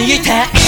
いて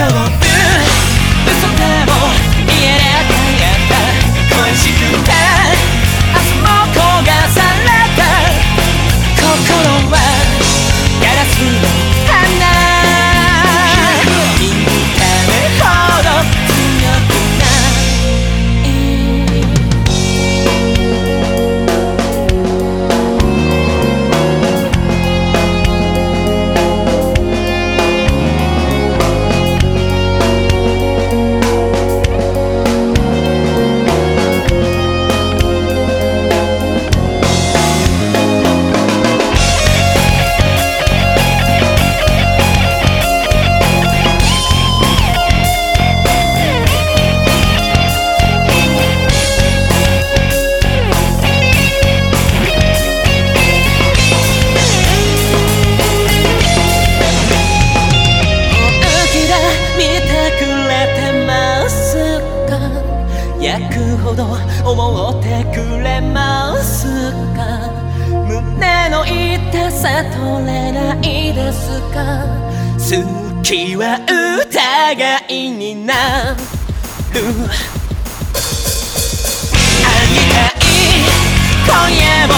each other か胸の痛さ取れないですか？好きは疑いになる。会いたい。今夜も